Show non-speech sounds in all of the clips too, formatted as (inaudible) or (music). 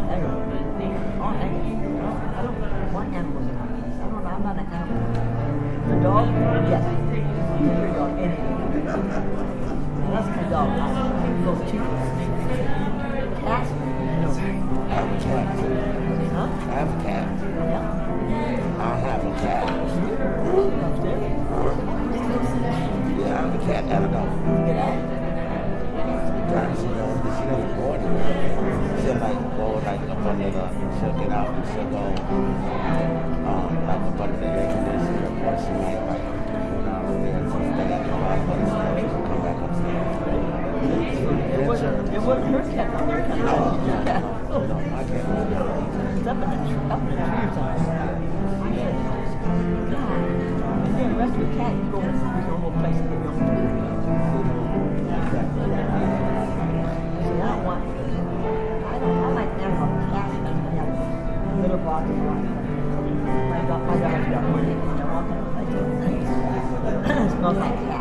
cat in do,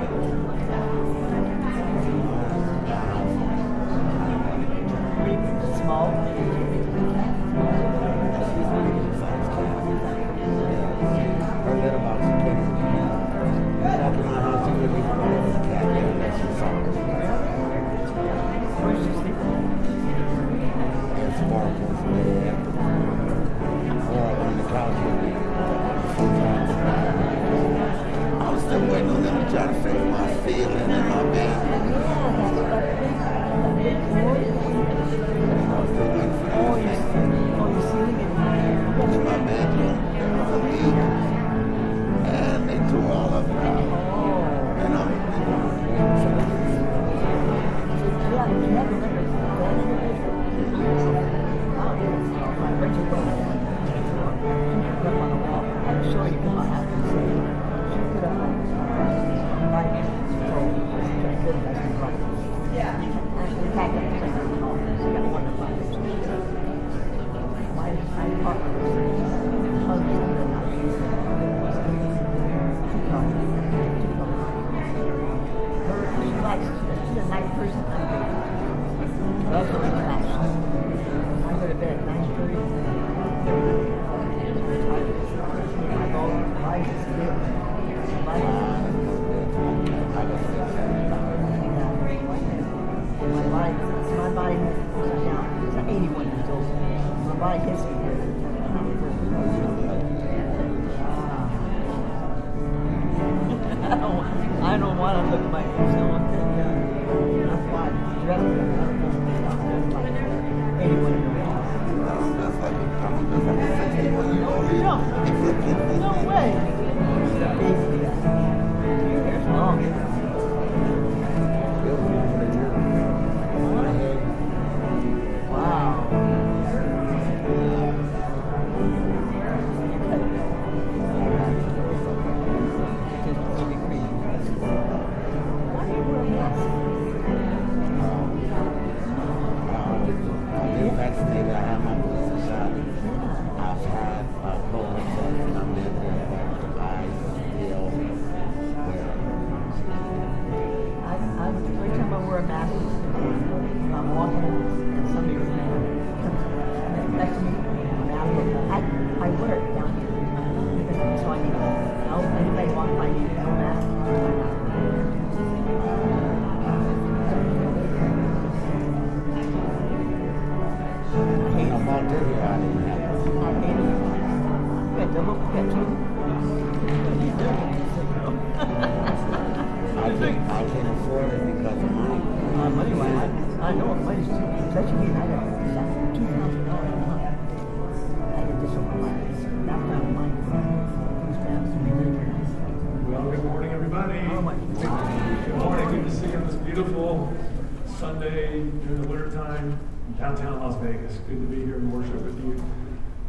downtown Las Vegas. Good to be here and worship with you.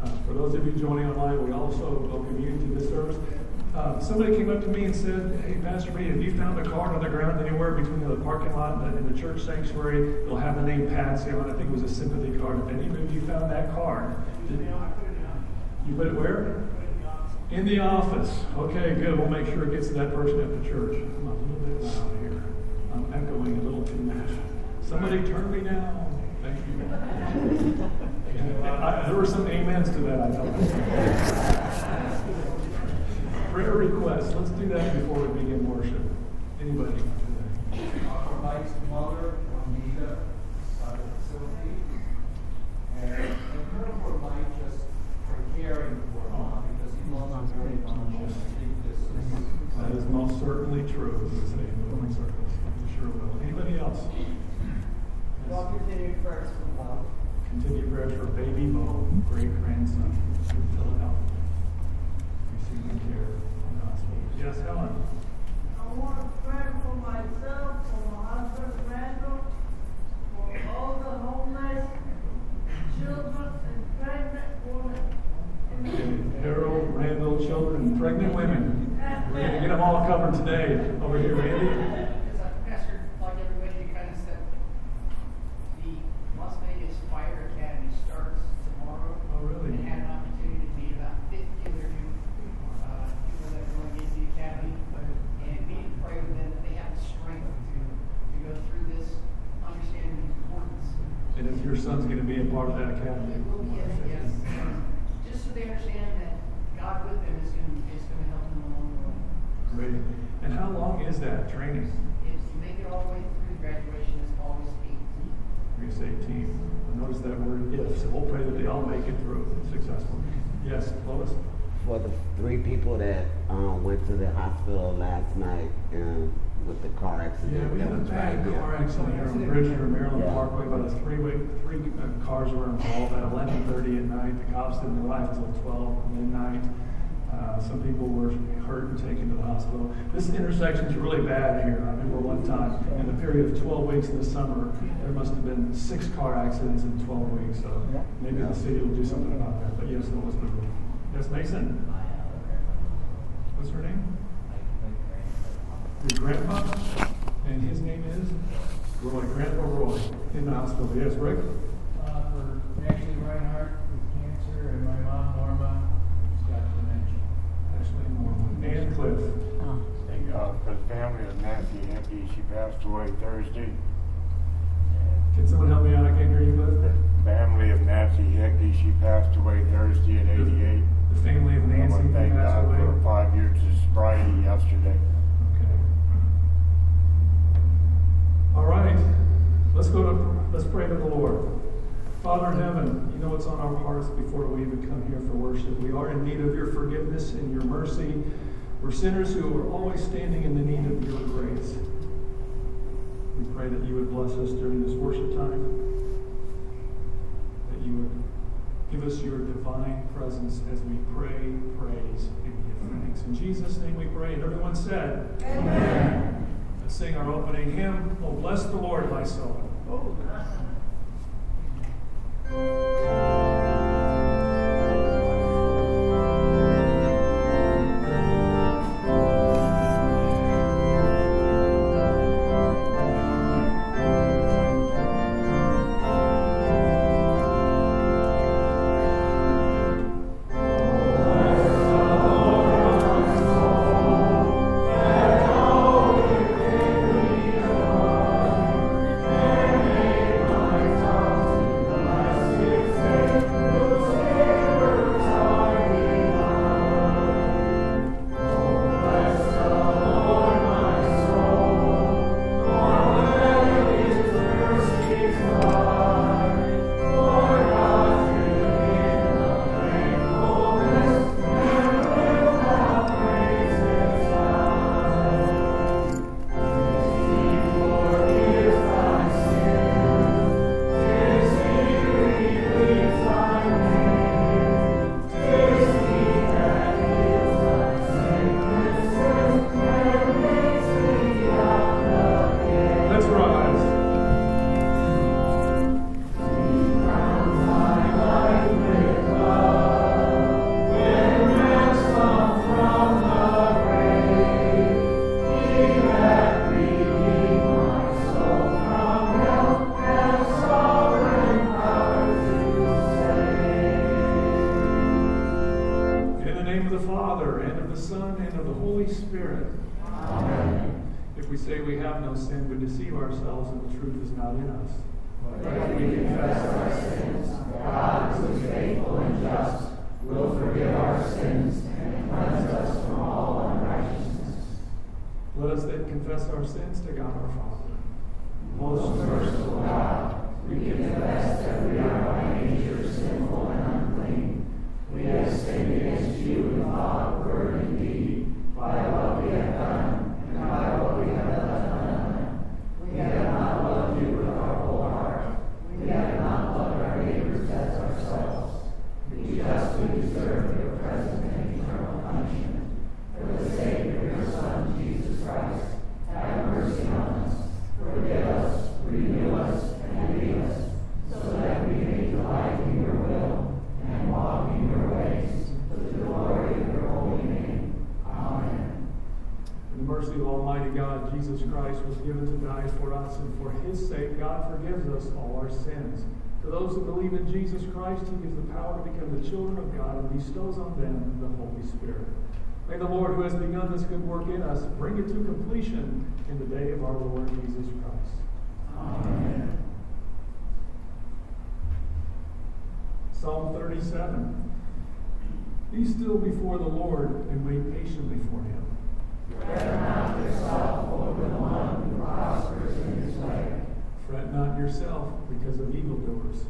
Uh, for those of you joining online, we also welcome you to this service. Uh, somebody came up to me and said, Hey, Pastor B, have you found a card on the ground anywhere between the parking lot and the, and the church sanctuary? It'll have the name Patsy on it. I think it was a sympathy card. If any of you found that card, did, you put it where? In the office. Okay, good. We'll make sure it gets to that person at the church. I'm a little bit loud here. I'm echoing a little too much. Somebody turn me down. Yeah, uh, I, there were some amens to that, I know. Prayer requests. Let's do that before we begin worship. Anybody today? Mike's mother, Anita, facility. And her for Mike just for caring for mom because he loves her very much. That is most certainly true. Circus. You sure will. Anybody else? Well, continued prayers for Bob. Continue prayer for baby Mo, great grandson in Philadelphia. Receiving care the hospital. Yes, Helen. I want to pray for myself, for my husband Randall, for all the homeless children and pregnant women. And Harold, Randall, children, and pregnant women. We're going to get them all covered today. Over here, Randy. As a pastor, like everybody, kind of said, the Las Vegas Fire Academy starts Oh. And had an opportunity to meet about fifty other new, uh, people that are going into the academy. And and pray with them that they have the strength to, to go through this, understanding the importance. And if your son's going to be a part of that academy. Yes, yes. Just so they understand that God with them is going, is going to help them along the way. Great. And how long is that training? If you make it all the way through graduation, it's eighteenth. 18. Notice that word if. So we'll pray that they all make it through successfully. Yes, Lois? For the three people that um, went to the hospital last night um, with the car accident. Yeah, we had a that bad right car accident here on Bridgewater, Maryland Yeah. Parkway. About a three-way, three uh, cars were involved at 11:30 at night. The cops didn't arrive until 12 midnight. Uh, some people were hurt and taken to the hospital. This intersection is really bad here. I remember one time in the period of 12 weeks in the summer, there must have been six car accidents in 12 weeks. So maybe the city will do something about that. But yes, that was the rule. Yes, Mason. What's her name? Your grandpa? And his name is? Roy, Grandpa Roy, in the hospital. Yes, Rick? Uh, for Ashley Reinhardt with cancer and my mom Norma who's got dementia. Ashley Norman. And Cliff. Oh, Thank God uh, for the family of Nancy Hickey. She passed away Thursday. And Can someone help me out? I can't hear you, the family of Nancy Hickey, she passed away Thursday at 88. The family of I Nancy want to thank God away. for her five years of sobriety yesterday. Okay. All right. Let's go to, let's pray to the Lord. Father in heaven, you know what's on our hearts before we even come here for worship. We are in need of your forgiveness and your mercy. We're sinners who are always standing in the need of your grace. We pray that you would bless us during this worship time, that you would give us your divine presence as we pray, praise, and give thanks. In Jesus' name we pray. And everyone said, Amen. Let's sing our opening hymn. Oh, bless the Lord, my soul. Oh, bless our sins to God our Father. Christ was given to die for us, and for his sake, God forgives us all our sins. To those who believe in Jesus Christ, he gives the power to become the children of God and bestows on them the Holy Spirit. May the Lord, who has begun this good work in us, bring it to completion in the day of our Lord Jesus Christ. Amen. Psalm 37. Be still before the Lord and wait patiently for him. Fret not yourself over the one who prospers in his way. Fret not yourself because of evildoers,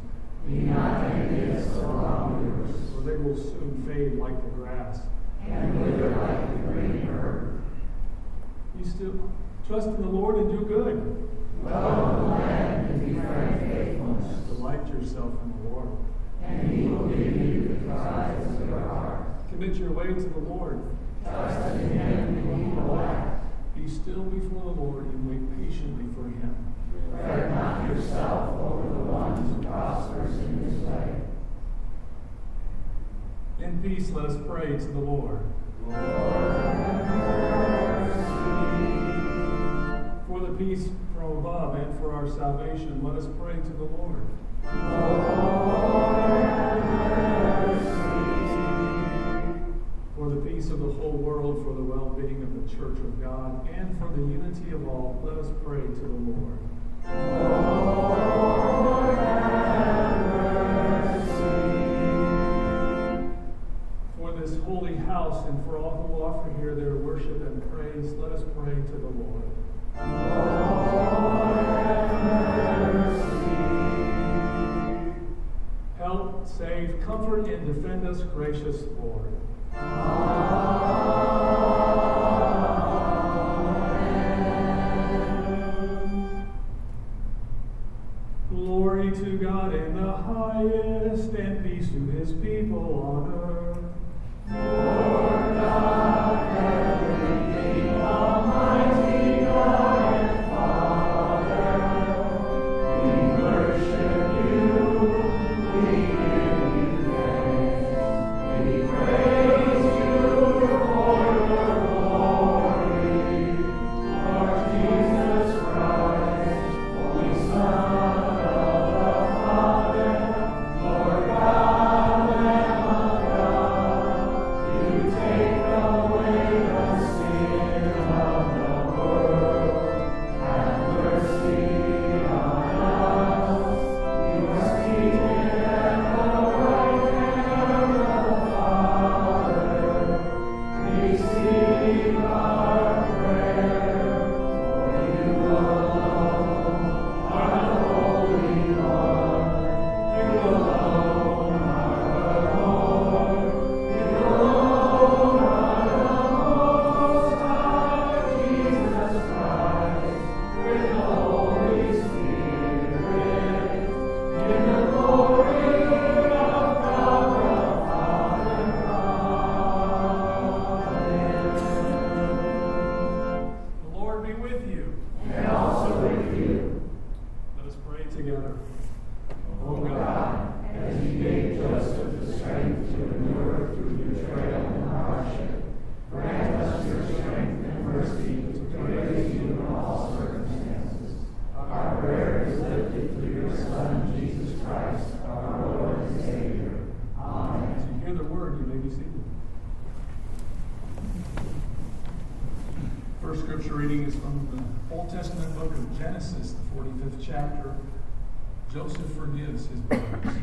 Be not envious of wrongdoers, for they will soon fade like the grass. and wither like the green herb. You still trust in the Lord and do good. Dwell in the land and befriend faithfulness, Delight yourself in the Lord. and he will give you the desires of your heart. Commit your way to the Lord. Trust in him and he will act. Be still before the Lord and wait patiently for him. Fret not yourself over the one who prospers in his way. In peace, let us pray to the Lord. For the peace from above and for our salvation, let us pray to the Lord. For peace of the whole world, for the well being of the church of God, and for the unity of all, let us pray to the Lord. For this holy house and for all who offer here their worship and praise, let us pray to the Lord. Help, save, comfort, and defend us, gracious Lord. Glory highest, and peace to his people on earth. Chapter. Joseph forgives his brothers.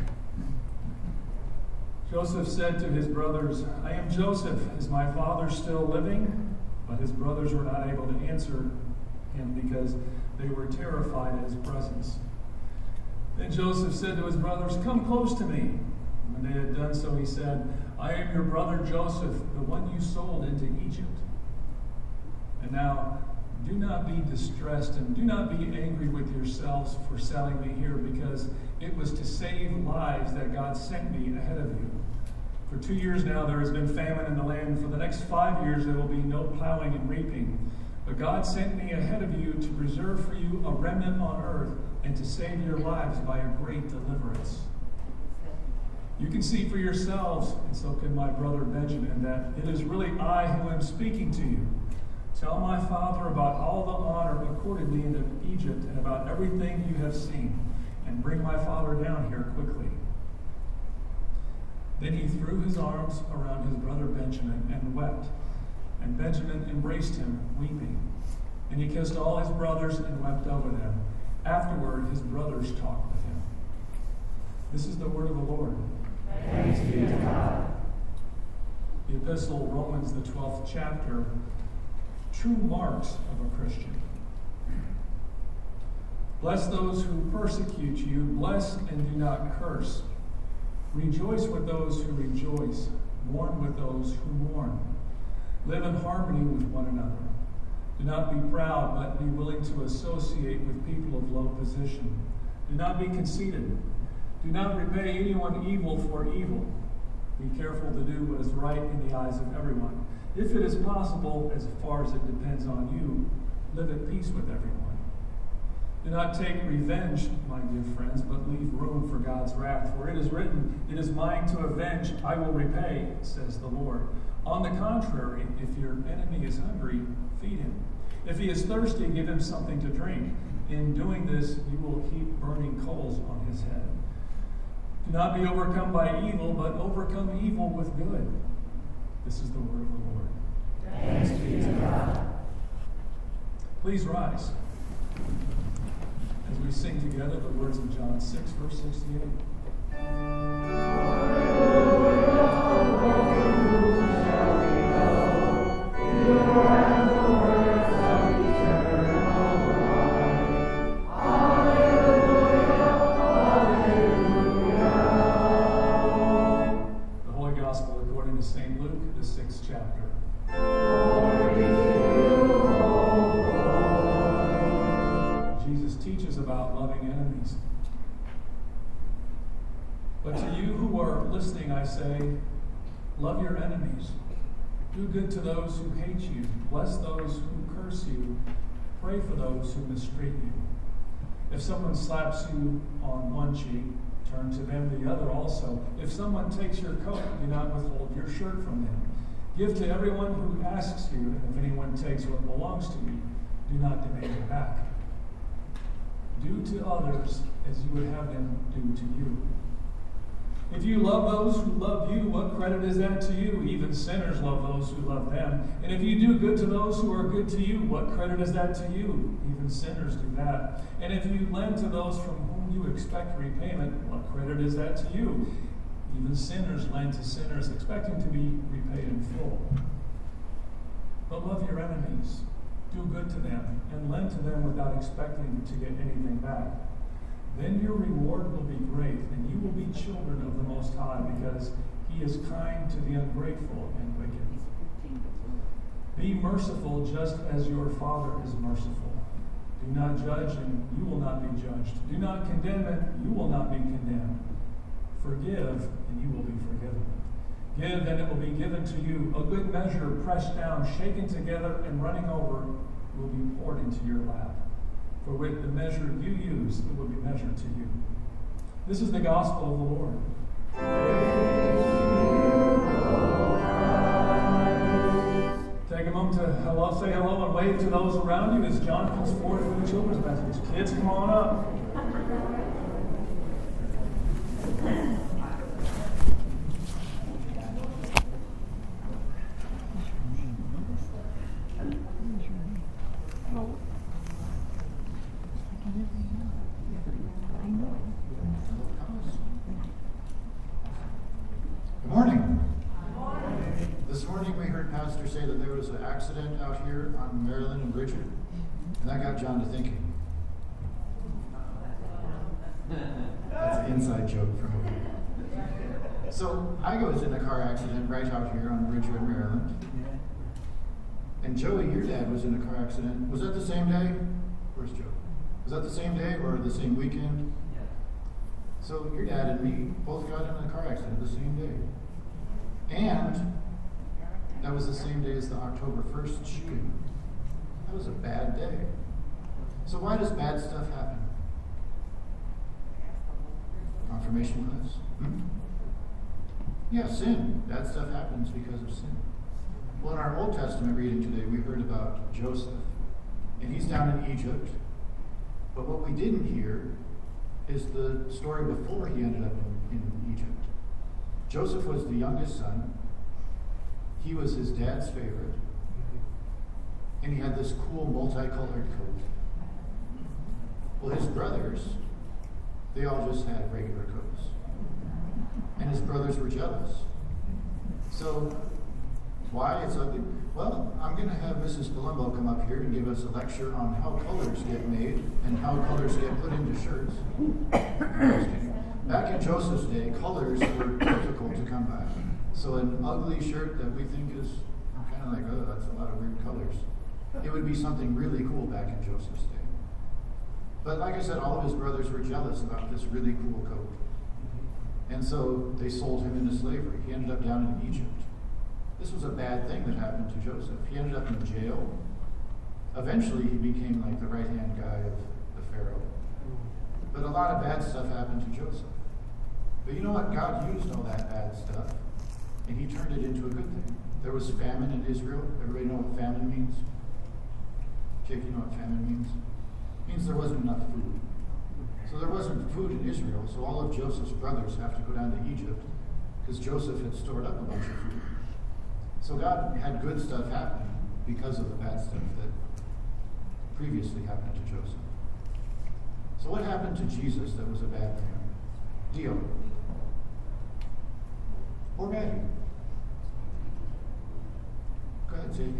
Joseph said to his brothers, I am Joseph. Is my father still living? But his brothers were not able to answer him because they were terrified at his presence. Then Joseph said to his brothers, Come close to me. When they had done so, he said, I am your brother Joseph, the one you sold into Egypt. Be distressed and do not be angry with yourselves for selling me here, because it was to save lives that God sent me ahead of you. For two years now there has been famine in the land. For the next five years there will be no plowing and reaping. But God sent me ahead of you to preserve for you a remnant on earth and to save your lives by a great deliverance. You can see for yourselves, and so can my brother Benjamin, that it is really I who am speaking to you. Tell my father about all the honor accorded me in Egypt and about everything you have seen, and bring my father down here quickly. Then he threw his arms around his brother Benjamin and wept. And Benjamin embraced him, weeping. And he kissed all his brothers and wept over them. Afterward, his brothers talked with him. This is the word of the Lord. Thanks be to God. The Epistle, Romans, the 12th chapter, true marks of a Christian. Bless those who persecute you, bless and do not curse. Rejoice with those who rejoice, mourn with those who mourn. Live in harmony with one another. Do not be proud, but be willing to associate with people of low position. Do not be conceited. Do not repay anyone evil for evil. Be careful to do what is right in the eyes of everyone. If it is possible, as far as it depends on you, live at peace with everyone. Do not take revenge, my dear friends, but leave room for God's wrath. For it is written, It is mine to avenge, I will repay, says the Lord. On the contrary, if your enemy is hungry, feed him. If he is thirsty, give him something to drink. In doing this, you will keep burning coals on his head. Do not be overcome by evil, but overcome evil with good. This is the word of the Lord. Thanks be to God. Please rise as we sing together the words of John 6, verse 68. Those who hate you, bless those who curse you, pray for those who mistreat you. If someone slaps you on one cheek, turn to them the other also. If someone takes your coat, do not withhold your shirt from them. Give to everyone who asks you, and if anyone takes what belongs to you, do not demand it back. Do to others as you would have them do to you. If you love those who love you, what credit is that to you? Even sinners love those who love them. And if you do good to those who are good to you, what credit is that to you? Even sinners do that. And if you lend to those from whom you expect repayment, what credit is that to you? Even sinners lend to sinners, expecting to be repaid in full. But love your enemies, do good to them, and lend to them without expecting to get anything back. Then your reward will be great, and you will be children of the Most High, because He is kind to the ungrateful and wicked. Be merciful just as your Father is merciful. Do not judge, and you will not be judged. Do not condemn, and you will not be condemned. Forgive, and you will be forgiven. Give, and it will be given to you. A good measure, pressed down, shaken together, and running over, will be poured into your lap. For with the measure you use, it will be measured to you. This is the gospel of the Lord. Take a moment to hello, say hello and wave to those around you as John comes forward for the children's message. Kids, come on up. pastor say that there was an accident out here on Maryland and Richard, And that got John to thinking. That's an inside joke here. So I was in a car accident right out here on Bridger in Maryland. And Joey, your dad was in a car accident. Was that the same day? Where's Joe? Was that the same day or the same weekend? So your dad and me both got in a car accident the same day. And that was the same day as the October 1st shooting. That was a bad day. So why does bad stuff happen? Confirmation class? Hmm? Yeah, sin. Bad stuff happens because of sin. Well, in our Old Testament reading today, we heard about Joseph. And he's down in Egypt. But what we didn't hear is the story before he ended up in, in Egypt. Joseph was the youngest son. He was his dad's favorite. And he had this cool multicolored coat. Well, his brothers, they all just had regular coats. And his brothers were jealous. So, why it's ugly? Well, I'm going to have Mrs. Palumbo come up here and give us a lecture on how colors get made and how colors get put into shirts. (coughs) Back in Joseph's day, colors were (coughs) difficult to come by. So an ugly shirt that we think is kind of like, oh, that's a lot of weird colors. It would be something really cool back in Joseph's day. But like I said, all of his brothers were jealous about this really cool coat. And so they sold him into slavery. He ended up down in Egypt. This was a bad thing that happened to Joseph. He ended up in jail. Eventually, he became like the right hand guy of the Pharaoh. But a lot of bad stuff happened to Joseph. But you know what? God used all that bad stuff and he turned it into a good thing. There was famine in Israel. Everybody know what famine means? Jake, you know what famine means? It means there wasn't enough food. So there wasn't food in Israel, so all of Joseph's brothers have to go down to Egypt because Joseph had stored up a bunch of food. So God had good stuff happen because of the bad stuff that previously happened to Joseph. So what happened to Jesus that was a bad thing? Deal. Or Matthew. Go ahead, Jake.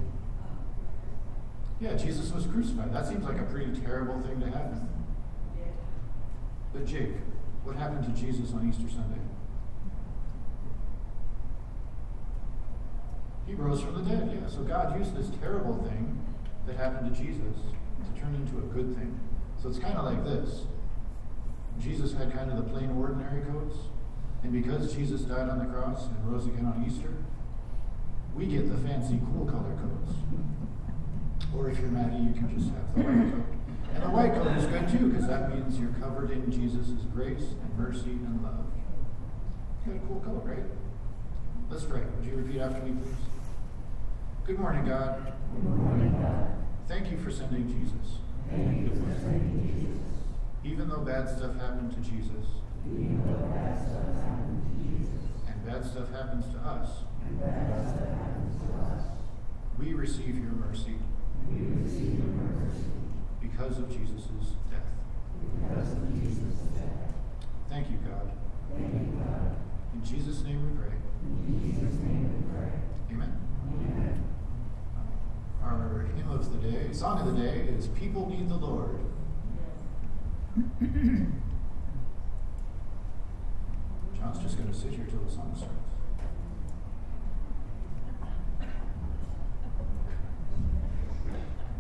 Yeah, Jesus was crucified. That seems like a pretty terrible thing to happen. But Jake, what happened to Jesus on Easter Sunday? He rose from the dead, yeah. So God used this terrible thing that happened to Jesus to turn into a good thing. So it's kind of like this. Jesus had kind of the plain ordinary coats, and because Jesus died on the cross and rose again on Easter, we get the fancy cool color coats. Or if you're Maddie, you can just have the white coat. And the white coat is good too, because that means you're covered in Jesus' grace and mercy and love. You got a cool coat, right? Let's pray. Would you repeat after me, please? Good morning, God. Good morning, God. Thank you for sending Jesus. Thank you for sending Jesus. Even though bad stuff happened to Jesus, And bad stuff happens to us, we receive your mercy because of Jesus' death. Thank you, God. Thank you, God. In Jesus' name we pray. Name we pray. Amen. Amen. Our hymn of the day, song of the day is People Need the Lord. John's just going to sit here till the song starts.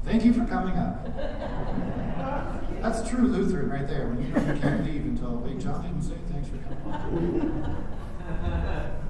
Thank you for coming up. That's true Lutheran right there. When you know you can't leave until, hey, John didn't say thanks for coming. didn't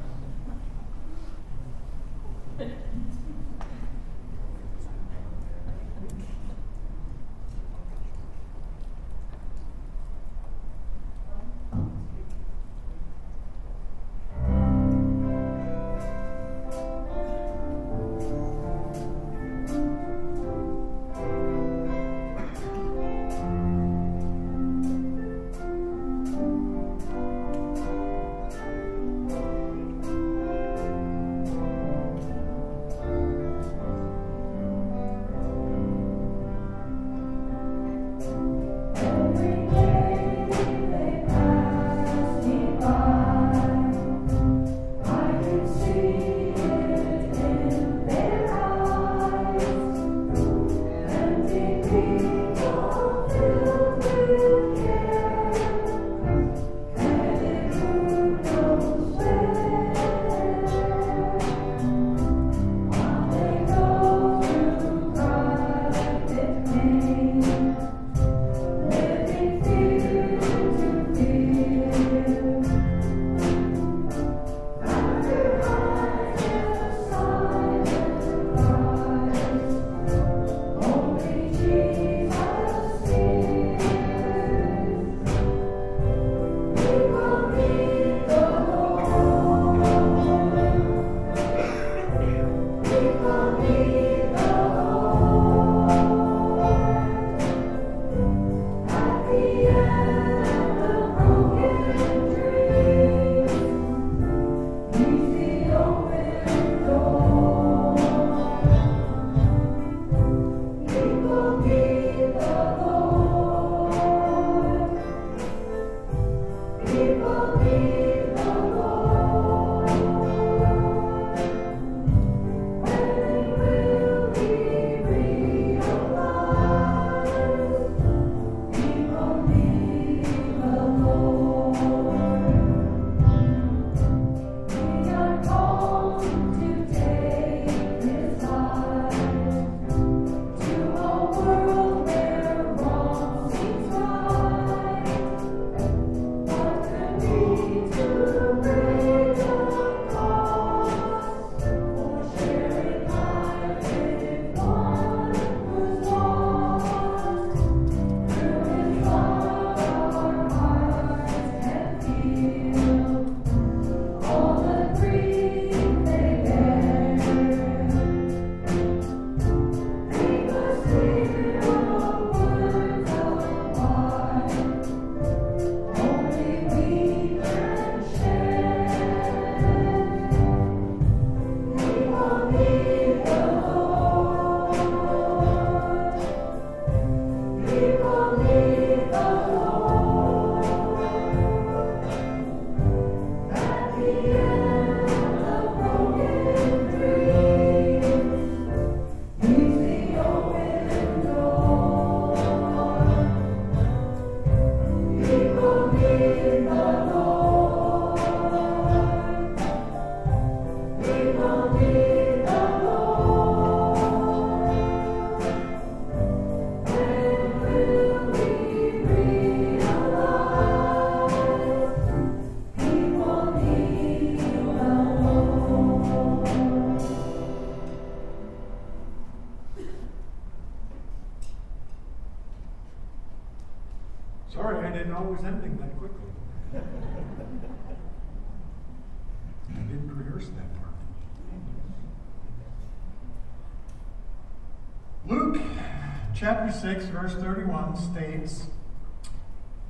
6, verse 31 states,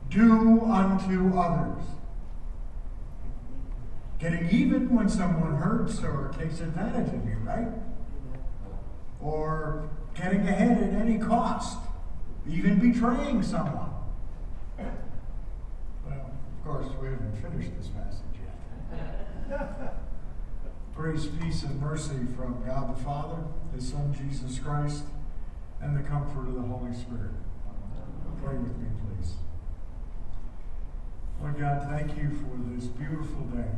Do unto others. Getting even when someone hurts or takes advantage of you, right? Or getting ahead at any cost, even betraying someone. Well, of course, we haven't finished this passage yet. (laughs) Grace, peace, and mercy from God the Father, His Son Jesus Christ, and the comfort of the Holy Spirit. Pray with me, please. Lord God, thank you for this beautiful day.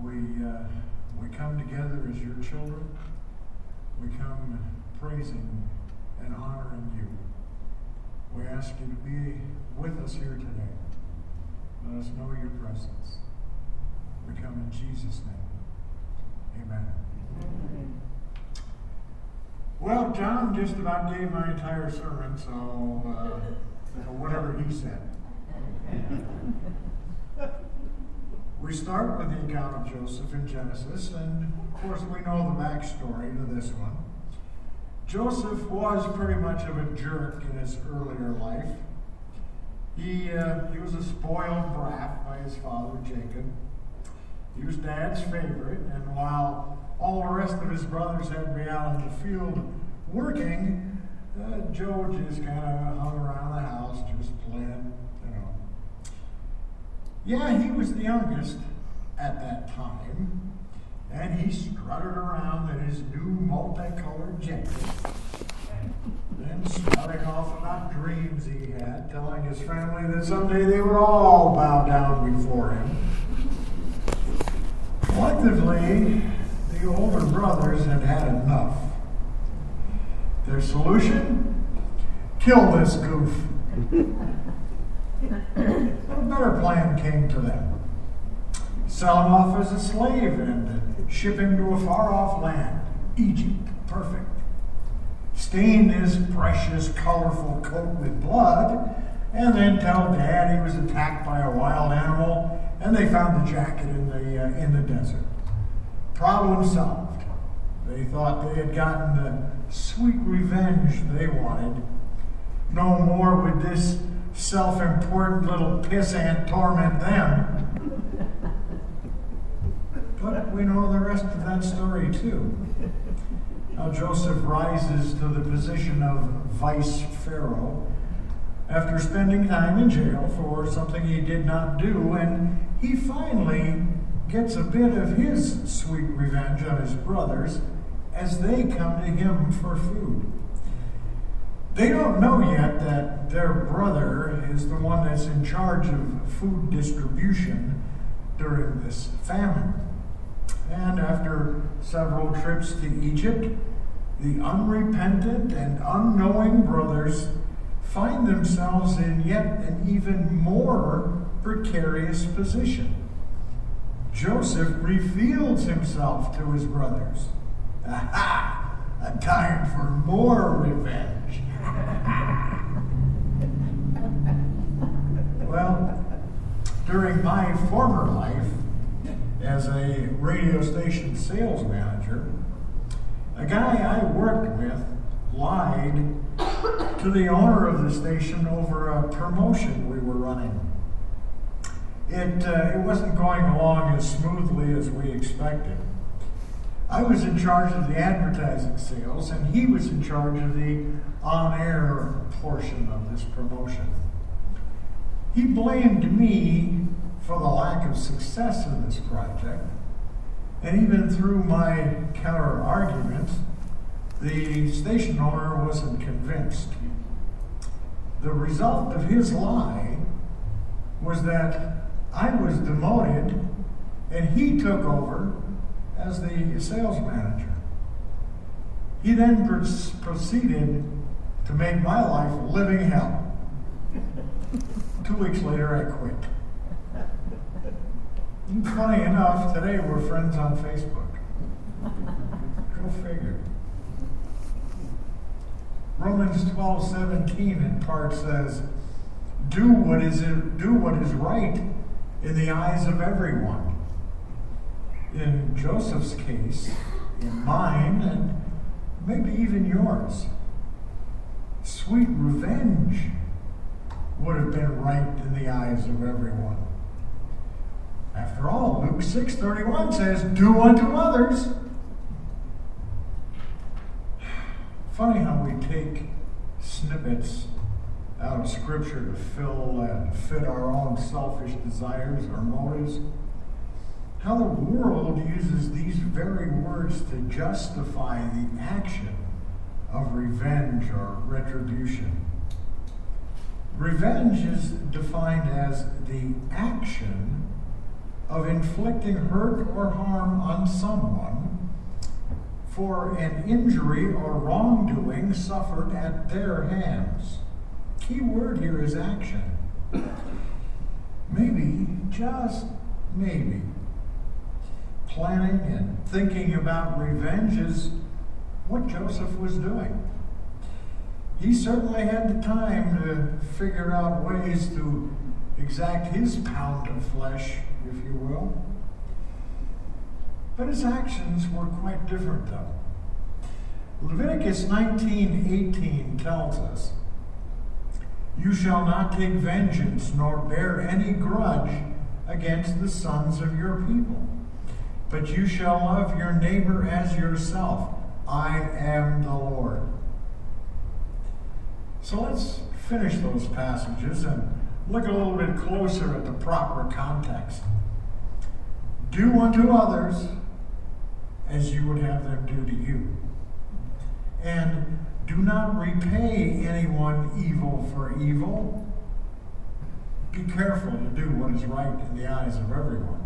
We, uh, we come together as your children. We come praising and honoring you. We ask you to be with us here today. Let us know your presence. We come in Jesus' name. Amen. Well, John just about gave my entire sermon, so uh, whatever he said. We start with the account of Joseph in Genesis, and of course, we know the backstory to this one. Joseph was pretty much of a jerk in his earlier life. He, uh, he was a spoiled brat by his father, Jacob. He was dad's favorite, and while all the rest of his brothers had to be out in the field working, uh, Joe just kind of hung around the house, just playing, you know. Yeah, he was the youngest at that time, and he strutted around in his new multicolored jacket, then spouting off about dreams he had, telling his family that someday they would all bow down before him. Collectively, the older brothers had had enough. Their solution? Kill this goof. a better plan came to them. Sell him off as a slave and ship him to a far off land, Egypt. Perfect. Stain his precious, colorful coat with blood, and then tell Dad he was attacked by a wild animal, and they found the jacket in the uh, in the desert. Problem solved. They thought they had gotten the sweet revenge they wanted. No more would this self important little pissant torment them. But we know the rest of that story too. Now Joseph rises to the position of vice pharaoh after spending time in jail for something he did not do, and he finally gets a bit of his sweet revenge on his brothers as they come to him for food. They don't know yet that their brother is the one that's in charge of food distribution during this famine. And after several trips to Egypt, the unrepentant and unknowing brothers find themselves in yet an even more precarious position. Joseph reveals himself to his brothers. Aha! A time for more revenge. well, during my former life as a radio station sales manager, a guy I worked with lied to the owner of the station over a promotion we were running. It, uh, it wasn't going along as smoothly as we expected. I was in charge of the advertising sales, and he was in charge of the on air portion of this promotion. He blamed me for the lack of success in this project, and even through my counter arguments, the station owner wasn't convinced. The result of his lie was that I was demoted and he took over as the sales manager. He then proceeded to make my life a living hell. Two weeks later, I quit. Funny enough, today we're friends on Facebook. Go figure. Romans 12 17 in part says, do what is do what is right in the eyes of everyone. In Joseph's case, in mine, and maybe even yours, sweet revenge would have been right in the eyes of everyone. After all, Luke 6:31 says, "Do unto others." (sighs) Funny how we take snippets out of Scripture to fill and fit our own selfish desires or motives. How the world uses these very words to justify the action of revenge or retribution. Revenge is defined as the action of inflicting hurt or harm on someone for an injury or wrongdoing suffered at their hands. Key word here is action. Maybe, just maybe, planning and thinking about revenge is what Joseph was doing. He certainly had the time to figure out ways to exact his pound of flesh, if you will. But his actions were quite different, though. Leviticus 19:18 tells us, "You shall not take vengeance nor bear any grudge against the sons of your people, but you shall love your neighbor as yourself. I am the Lord." So let's finish those passages and look a little bit closer at the proper context. Do unto others as you would have them do to you. And do not repay anyone evil for evil. Be careful to do what is right in the eyes of everyone.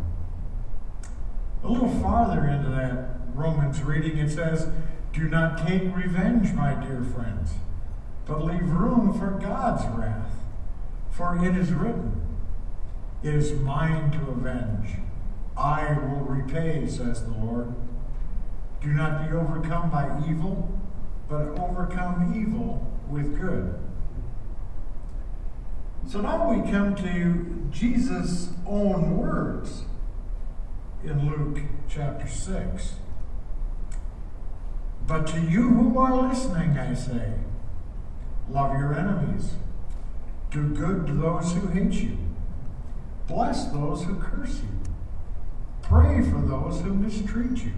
A little farther into that Romans reading, it says, Do not take revenge, my dear friends but leave room for God's wrath. For it is written, It is mine to avenge. I will repay, says the Lord. Do not be overcome by evil, but overcome evil with good. So now we come to Jesus' own words in Luke chapter 6. But to you who are listening, I say, Love your enemies. Do good to those who hate you. Bless those who curse you. Pray for those who mistreat you.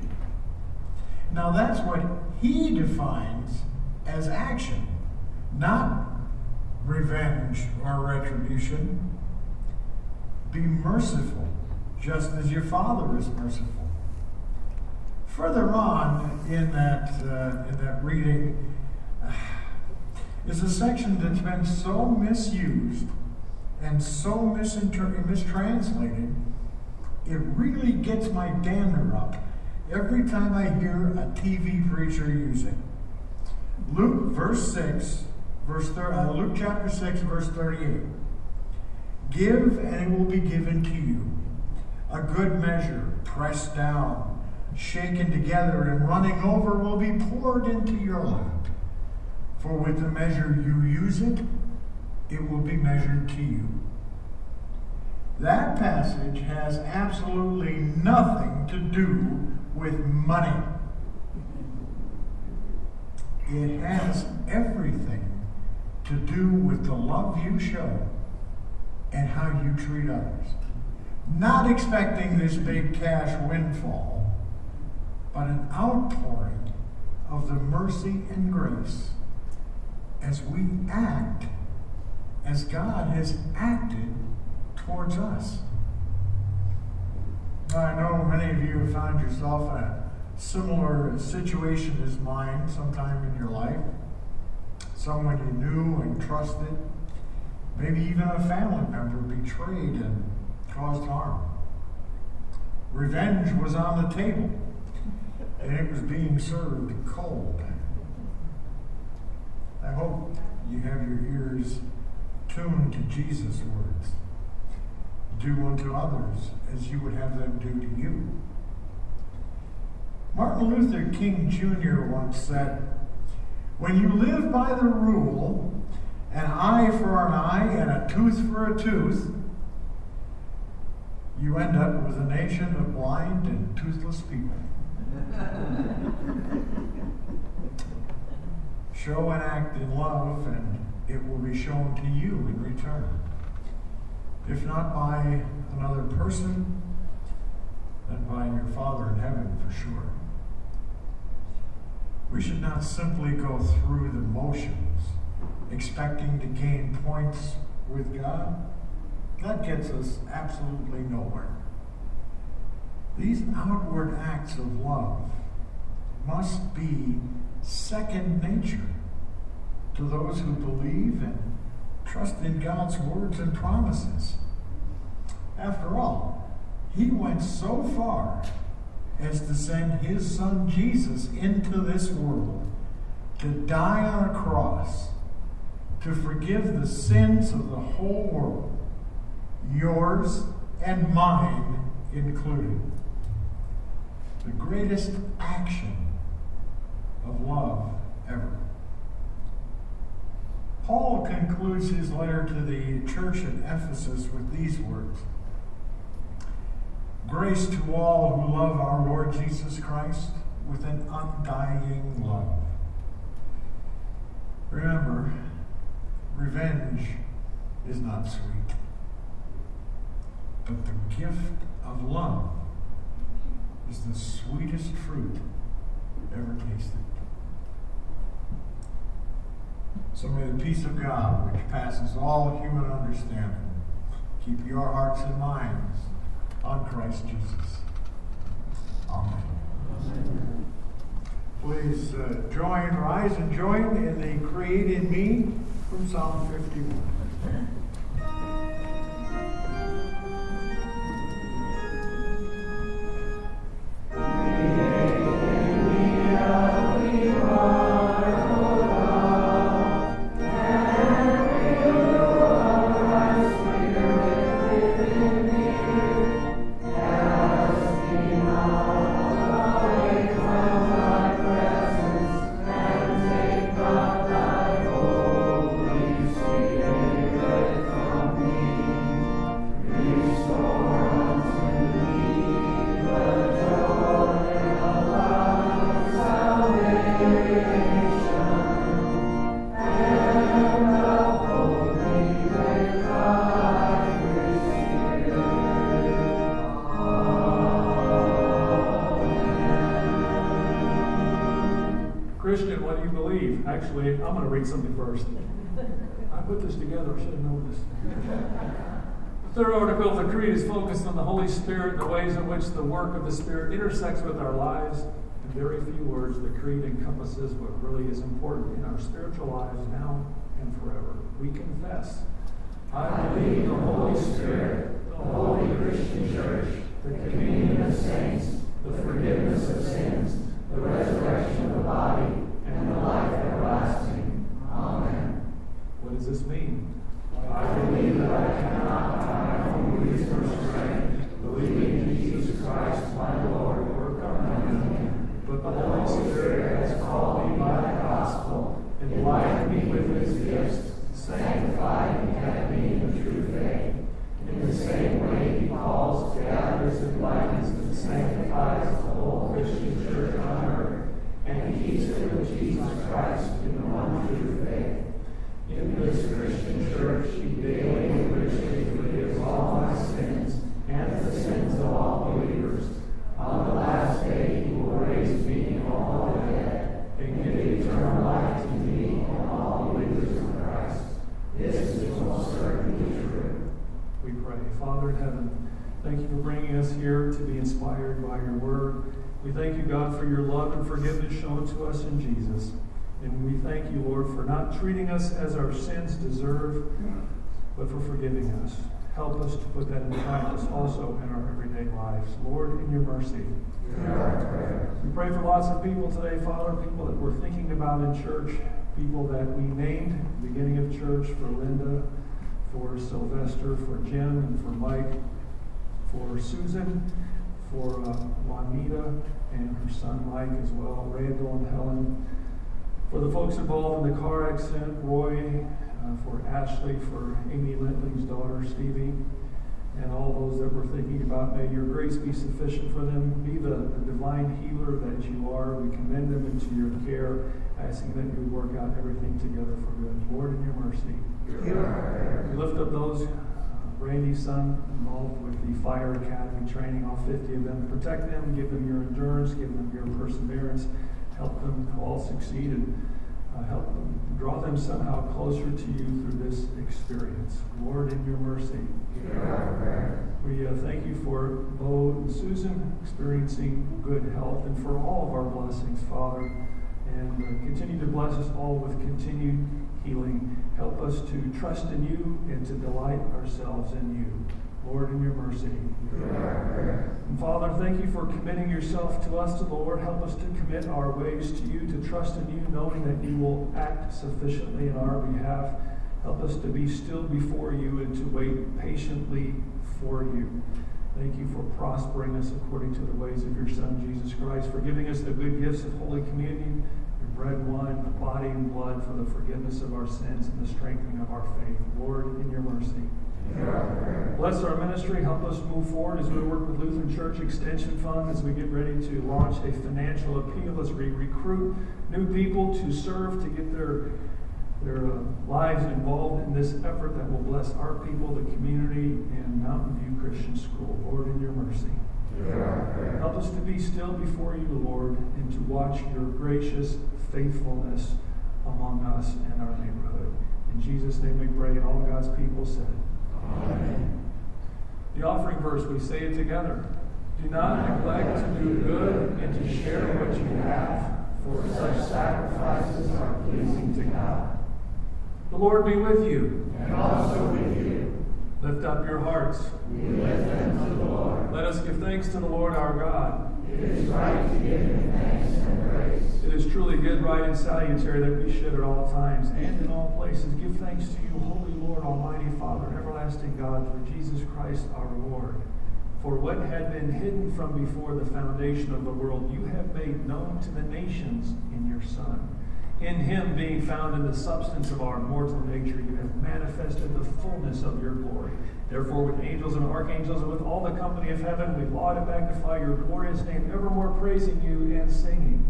Now that's what he defines as action, not revenge or retribution. Be merciful, just as your Father is merciful. Further on in that, uh, in that reading, is a section that's been so misused and so misinter- mistranslated, it really gets my dander up every time I hear a TV preacher use it. Luke, verse 6, verse thir- uh, Luke chapter 6, verse 38. Give, and it will be given to you. A good measure, pressed down, shaken together, and running over, will be poured into your lap. For with the measure you use it, it will be measured to you. That passage has absolutely nothing to do with money. It has everything to do with the love you show and how you treat others. Not expecting this big cash windfall, but an outpouring of the mercy and grace as we act as God has acted towards us. I know many of you have found yourself in a similar situation as mine sometime in your life. Someone you knew and trusted, maybe even a family member betrayed and caused harm. Revenge was on the table, and it was being served cold. I hope you have your ears tuned to Jesus' words. Do unto others as you would have them do to you. Martin Luther King Jr. once said, When you live by the rule, an eye for an eye and a tooth for a tooth, you end up with a nation of blind and toothless people. (laughs) Show and act in love, and it will be shown to you in return. If not by another person, then by your Father in heaven for sure. We should not simply go through the motions expecting to gain points with God. That gets us absolutely nowhere. These outward acts of love must be second nature to those who believe and trust in God's words and promises. After all, He went so far as to send His Son Jesus into this world to die on a cross to forgive the sins of the whole world, yours and mine included. The greatest action of love ever. Concludes his letter to the church at Ephesus with these words Grace to all who love our Lord Jesus Christ with an undying love. Remember, revenge is not sweet, but the gift of love is the sweetest fruit ever tasted. So may the peace of God, which passes all human understanding, keep your hearts and minds on Christ Jesus. Amen. Please uh, join, rise and join in the Create in Me from Psalm 51. On the Holy Spirit, the ways in which the work of the Spirit intersects with our lives. In very few words, the Creed encompasses what really is important in our spiritual lives now and forever. We confess. I believe the Holy Spirit, the Holy Christian Church, the communion of saints, the forgiveness of sins, the resurrection of the body, and the life everlasting. Amen. What does this mean? I believe that I cannot, by my own reason or strength, believe in Jesus Christ, my Lord, or come. But the Holy Spirit has called me by the gospel, enlightened me with his gifts, sanctified and kept me in the true faith. In the same way, he calls, gathers, enlightens, and sanctifies the whole Christian church on earth, and keeps it with Jesus Christ in the one true faith. In this Christian church, he daily and richly forgives all my sins and the sins of all believers. On the last day, he will raise me and all the dead, and give eternal life to me and all believers in Christ. This is most certainly true. We pray. Father in heaven, thank you for bringing us here to be inspired by your word. We thank you, God, for your love and forgiveness shown to us in Jesus. And we thank you, Lord, for not treating us as our sins deserve, but for forgiving us. Help us to put that in practice also in our everyday lives. Lord, in your mercy. We pray for lots of people today, Father, people that we're thinking about in church, people that we named beginning of church for Linda, for Sylvester, for Jim, and for Mike, for Susan, for uh, Juanita, and her son Mike as well, Randall and Helen. For the folks involved in the car accident, Roy, uh, for Ashley, for Amy Lintley's daughter, Stevie, and all those that we're thinking about. May your grace be sufficient for them. Be the, the divine healer that you are. We commend them into your care, asking that you work out everything together for good. Lord, in your mercy. We lift up those, uh, Randy's son, involved with the Fire Academy training, all 50 of them. Protect them, give them your endurance, give them your perseverance, help them all succeed, and uh, help them, draw them somehow closer to you through this experience. Lord, in your mercy. We uh, thank you for Bo and Susan experiencing good health and for all of our blessings, Father. And uh, continue to bless us all with continued healing. Help us to trust in you and to delight ourselves in you. Lord, in your mercy. And Father, thank you for committing yourself to us, to the Lord. Help us to commit our ways to you, to trust in you, knowing that you will act sufficiently in our behalf. Help us to be still before you and to wait patiently for you. Thank you for prospering us according to the ways of your Son, Jesus Christ, for giving us the good gifts of Holy Communion, your bread and wine, the body and blood for the forgiveness of our sins and the strengthening of our faith. Lord, in your mercy. Bless our ministry. Help us move forward as we work with Lutheran Church Extension Fund as we get ready to launch a financial appeal, as we recruit new people to serve, to get their, their uh, lives involved in this effort that will bless our people, the community, and Mountain View Christian School. Lord, in your mercy. Help us to be still before you, Lord, and to watch your gracious faithfulness among us and our neighborhood. In Jesus' name we pray, and all God's people said. Amen. The offering verse, we say it together. Do not neglect to do good and to share what you have, for such sacrifices are pleasing to God. The Lord be with you. And also with you. Lift up your hearts. We lift them to the Lord. Let us give thanks to the Lord our God. It is and truly good, right, and salutary that we should at all times and in all places give thanks to you, Holy Lord, Almighty Father, everlasting God, through Jesus Christ our Lord. For what had been hidden from before the foundation of the world, you have made known to the nations in your Son. In him, being found in the substance of our mortal nature, you have manifested the fullness of your glory. Therefore, with angels and archangels and with all the company of heaven, we laud and magnify your glorious name, evermore praising you and singing.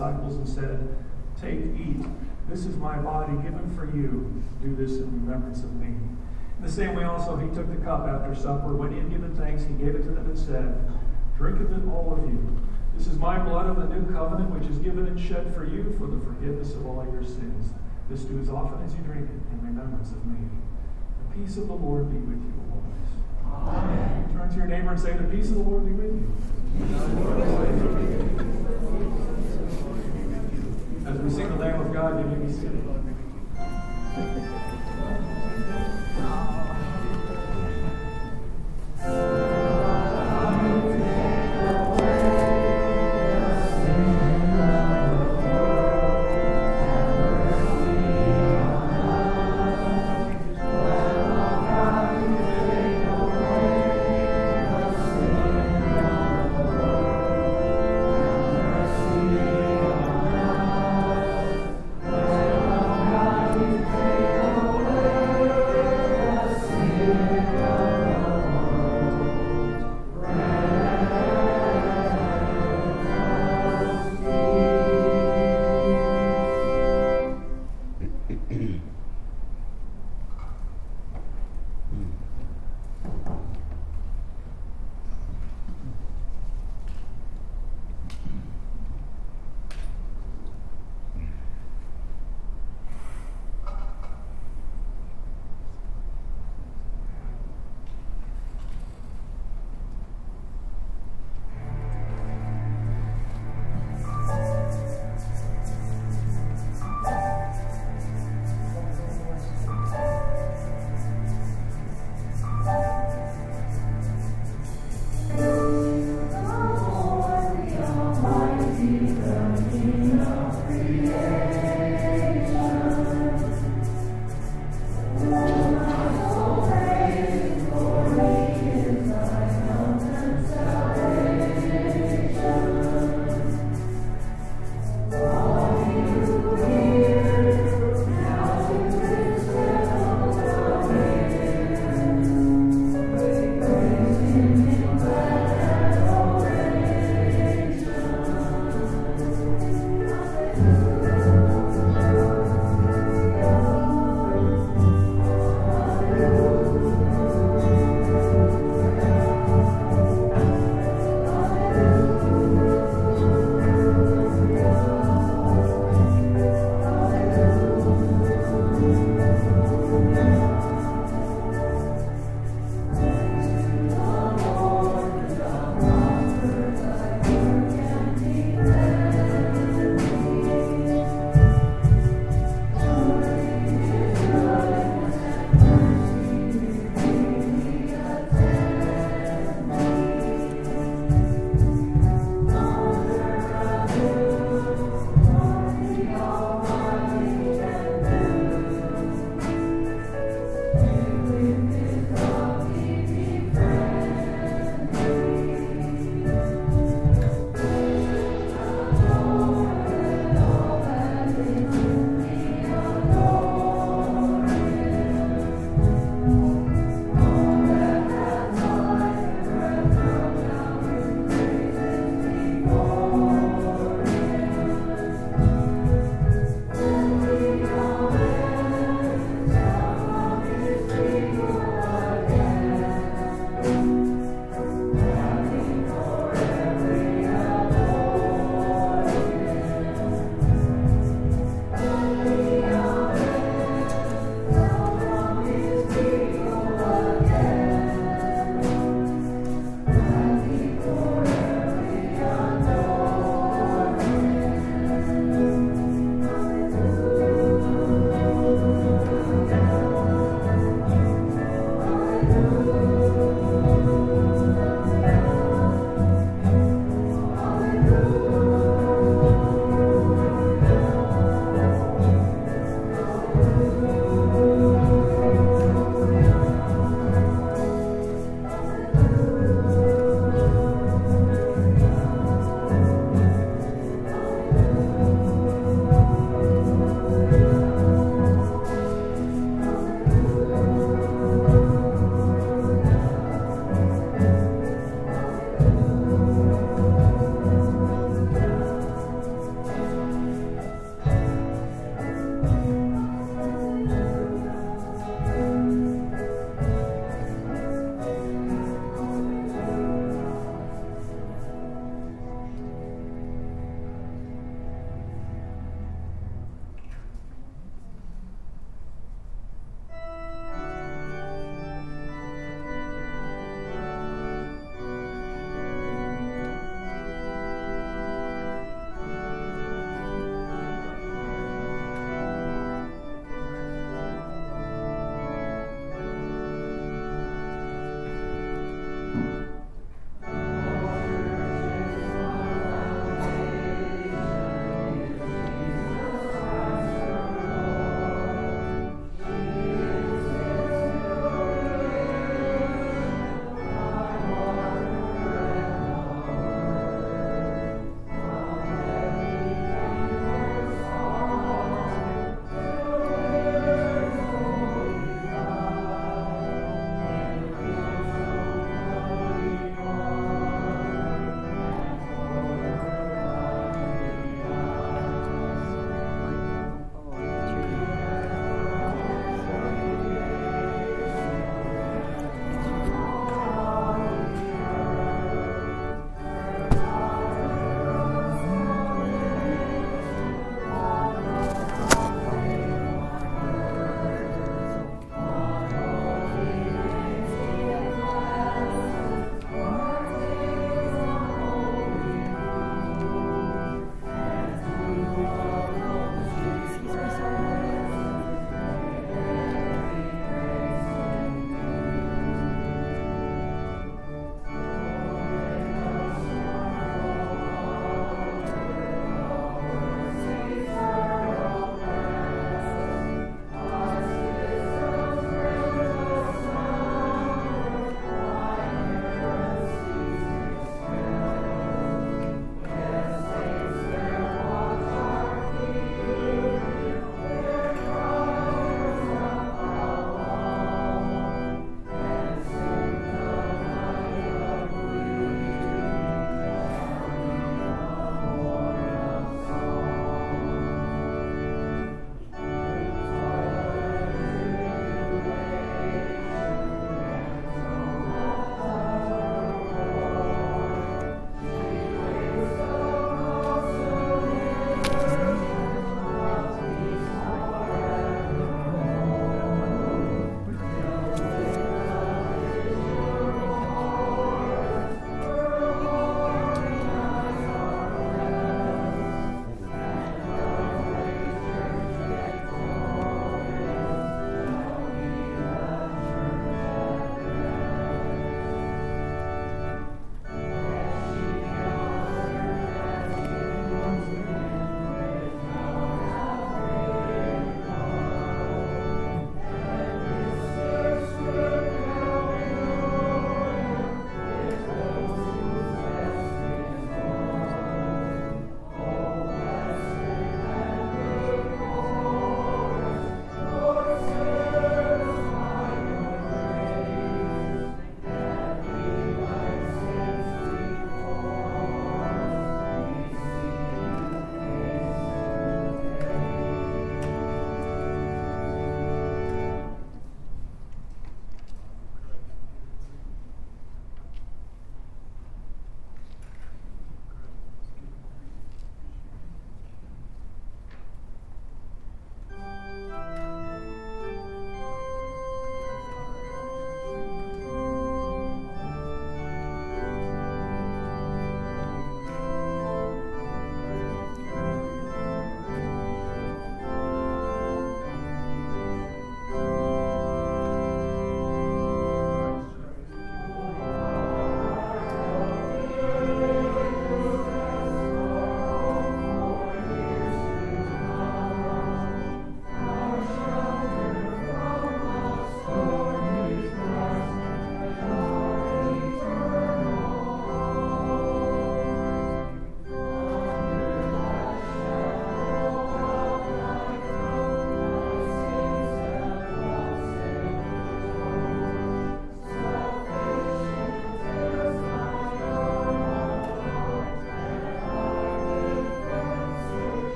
Disciples and said, Take, eat. This is my body given for you. Do this in remembrance of me. In the same way, also, he took the cup after supper. When he had given thanks, he gave it to them and said, Drink of it, all of you. This is my blood of the new covenant, which is given and shed for you for the forgiveness of all your sins. This do as often as you drink it in remembrance of me. The peace of the Lord be with you always. Amen. Turn to your neighbor and say, The peace of the Lord be with you. As we sing the Lamb of God, you may be seated.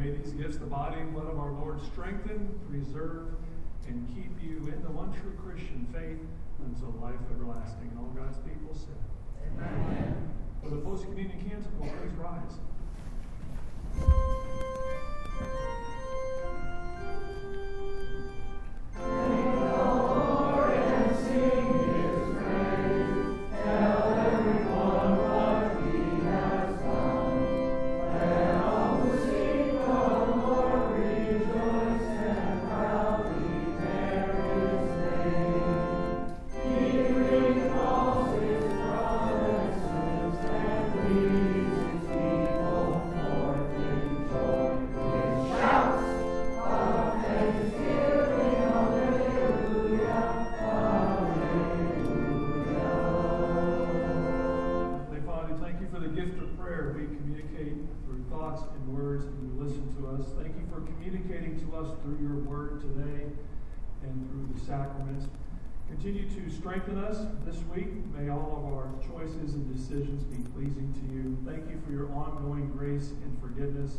May these gifts, the body and blood of our Lord, strengthen, preserve, and keep you in the one true Christian faith until life everlasting. And all God's people said, Amen. For the post communion canticle, please rise. Strengthen us this week. May all of our choices and decisions be pleasing to you. Thank you for your ongoing grace and forgiveness.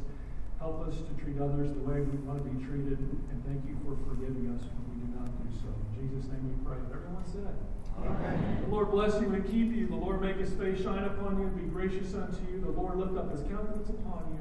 Help us to treat others the way we want to be treated, and thank you for forgiving us when we do not do so. In Jesus' name we pray. Everyone said. Amen. The Lord bless you and keep you. The Lord make his face shine upon you and be gracious unto you. The Lord lift up his countenance upon you you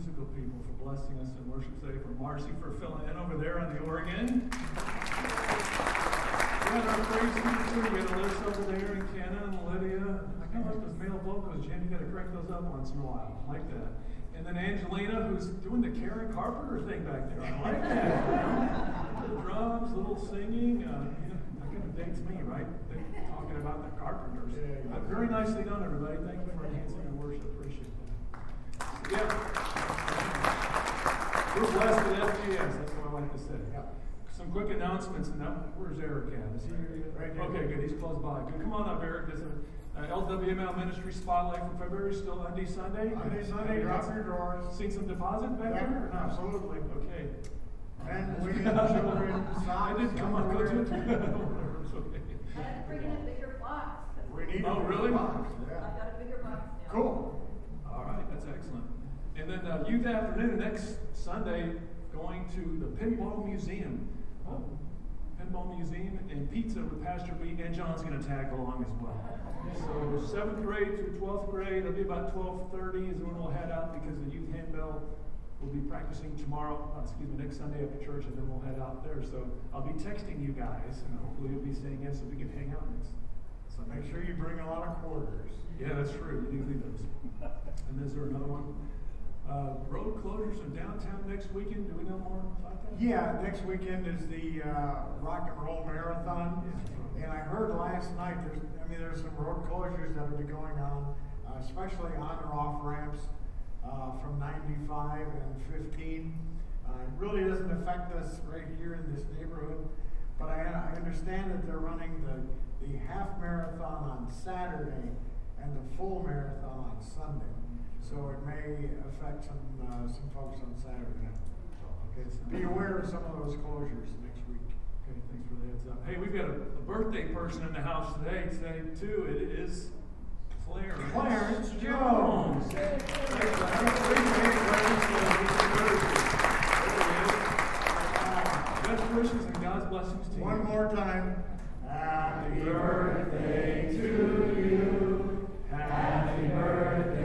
musical people for blessing us in worship today, for Marcy for filling in over there on the organ. We had our praise team too. We had Alyssa over there and Kenna and Lydia. I kind of like those male vocals, Jim. You got to crank those up once in a while. I like that. And then Angelina, who's doing the Karen Carpenter thing back there. I like that. little drums, little singing. Uh, you know, that kind of dates me, right? They're talking about the Carpenters. But very nicely done, everybody. Thank you for enhancing your worship. Appreciate that. Yeah. We're blessed with FGS. That's what I like to say. Yeah. Some quick announcements. And now, where's Eric at? Is he here? Right here. Okay, good. He's close by. Good. Come on up, Eric. There's a uh, LWML Ministry Spotlight for February. Still Monday, Sunday. Monday, Sunday, drop your drawers. Seen some deposits back Yeah, there? or absolutely. Okay. Men, (laughs) women, children, I socks, didn't come up with it. underwear. (laughs) It's okay. I had to bring in a bigger box. 'cause We need Oh, a really? box, I yeah. got a bigger box now. Cool. All right, that's excellent. And then uh, youth afternoon next Sunday, going to the Pinball Museum. Uh, Pinball Museum and pizza with Pastor B and John's going to tag along as well. So seventh grade through twelfth grade, it'll be about twelve thirty is when we'll head out because the youth handbell will be practicing tomorrow. Uh, excuse me, next Sunday after church, and then we'll head out there. So I'll be texting you guys, and hopefully you'll be saying yes so we can hang out next So Make sure you bring a lot of quarters. Yeah, that's true. You do leave those. And is there another one? Uh, road closures in downtown next weekend. Do we know more about that? Yeah, next weekend is the uh, Rock and Roll Marathon. And I heard last night, there's, I mean, there's some road closures that will be going on, uh, especially on or off ramps uh, from 95 and 15. Uh, it really doesn't affect us right here in this neighborhood, but I, I understand that they're running the, the half marathon on Saturday and the full marathon on Sunday. So it may affect some, uh, some folks on Saturday. Okay, so be aware of some of those closures next week. Okay, thanks for the heads up. Hey, we've got a, a birthday person in the house today. Today too. It is Clarence. Clarence Jones. Best wishes and God's blessings to you. One more time. Happy birthday to you. Happy birthday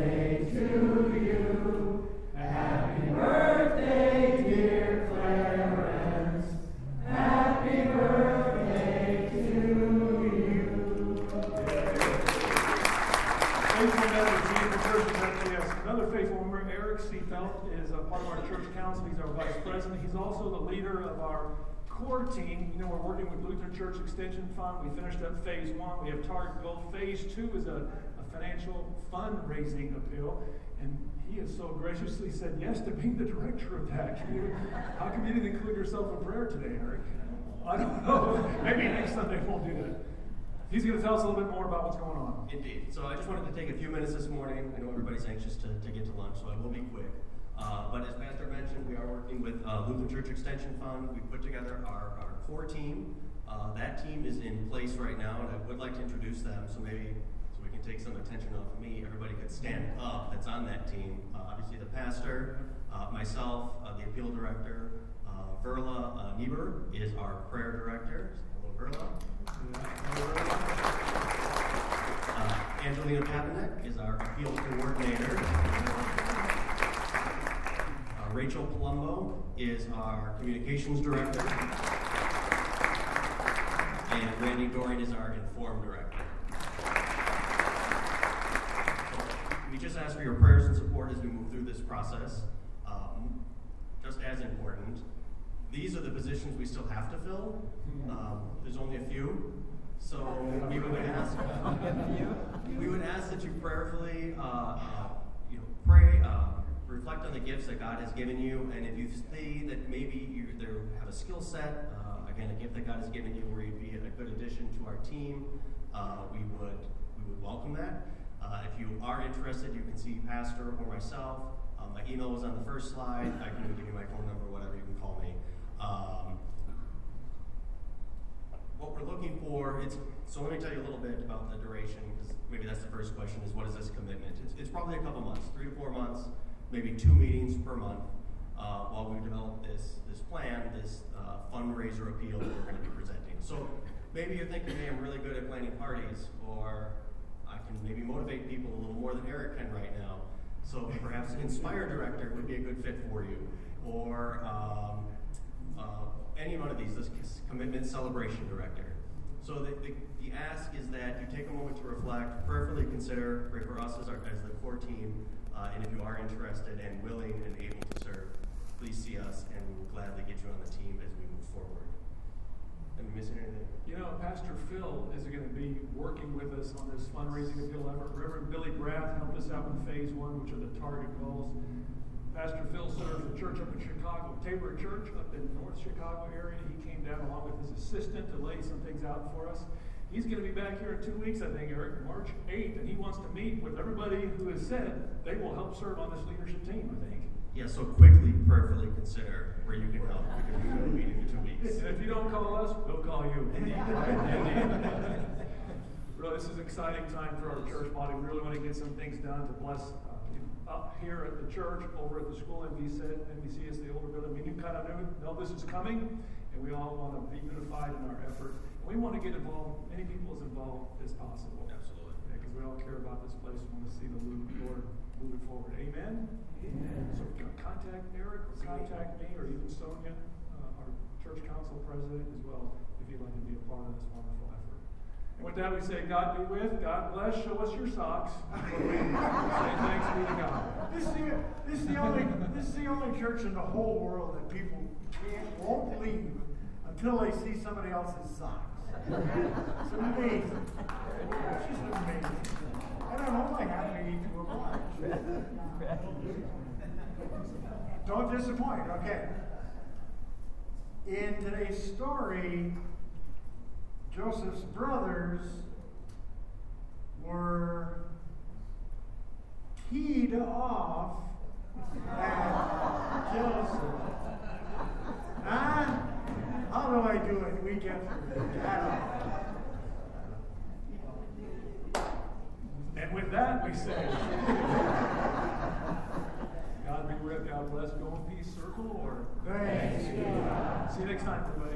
team. You know, we're working with Lutheran Church Extension Fund. We finished up phase one. We have target goal. Phase two is a, a financial fundraising appeal. And he has so graciously said yes to being the director of that. How come you didn't include yourself in prayer today, Eric? I don't know. Maybe next Sunday we'll do that. He's going to tell us a little bit more about what's going on. Indeed. So I just wanted to take a few minutes this morning. I know everybody's anxious to, to get to lunch, so I will be quick. Uh, but as Pastor mentioned, we are working with uh, Lutheran Church Extension Fund. We put together our, our core team. Uh, that team is in place right now, and I would like to introduce them. So maybe take some attention off of me. Everybody could stand up. That's on that team. Uh, obviously, the pastor, uh, myself, uh, the appeal director, uh, Verla uh, Niebuhr is our prayer director. Hello, Verla. Uh, Angelina Papanek is our appeals coordinator. Rachel Palumbo is our communications director. And Randy Dorian is our inform director. Just ask for your prayers and support as we move through this process. Um, just as important, these are the positions we still have to fill. Um, there's only a few. So we would ask, (laughs) we would ask that you prayerfully, uh, uh, you know, pray, uh, reflect on the gifts that God has given you, and if you see that maybe you there have a skill set, uh, again, a gift that God has given you, where you'd be a good addition to our team, uh, we would we would welcome that. Uh, if you are interested, you can see Pastor or myself. Um, my email was on the first slide. I can give you my phone number, whatever you can call me. Um, what we're looking for, it's, so let me tell you a little bit about the duration, because maybe that's the first question, is what is this commitment? It's, it's probably a couple months, three to four months, maybe two meetings per month, uh, while we develop this, this plan, this uh, fundraiser appeal that we're going to be presenting. So maybe you're thinking, hey, I'm really good at planning parties, or can maybe motivate people a little more than Eric can right now. So perhaps Inspire Director would be a good fit for you, or um, uh, any one of these, this Commitment Celebration Director. So the, the, the, ask is that you take a moment to reflect, prayerfully consider, pray for us as, our, as the core team, uh, and if you are interested and willing and able to serve, please see us, and we will gladly get you on the team as we move forward. Am I missing anything? You know, Pastor Phil is going to be working with us on this fundraising appeal effort. Reverend Billy Graff helped us out with phase one, which are the target goals. Pastor Phil serves a church up in Chicago, Tabor Church up in North Chicago area. He came down along with his assistant to lay some things out for us. He's going to be back here in two weeks, I think, Eric, March 8th, and he wants to meet with everybody who has said they will help serve on this leadership team, I think. Yeah, so quickly, prayerfully consider where you can help We can going to meet in two weeks. And if you don't call us, we'll call you. (laughs) (laughs) really, this is an exciting time for our church body. We really want to get some things done to bless uh, up here at the church, over at the school, NBC, NBC is the older building. I mean, you kind of know, know this is coming, and we all want to be unified in our effort. And we want to get involved, many people as involved as possible. Absolutely. Because yeah, we all care about this place. We want to see the Lord moving forward. Amen? Amen. So contact Eric, or contact me, or even Sonia, uh, our church council president as well, if you'd like to be a part of this wonderful effort. And with that, we say, God be with, God bless, show us your socks. (laughs) say thanks be to God. This is, the, this, is the only, this is the only church in the whole world that people can't, won't leave until they see somebody else's socks. It's amazing. It's just amazing. I don't know, I happy to oblige. Don't disappoint, okay. In today's story, Joseph's brothers were keyed off at Joseph. Huh? How do I do it week after week? And with that, we say, God be with, God bless, go in peace, circle, or thanks. thanks See you next time, everybody.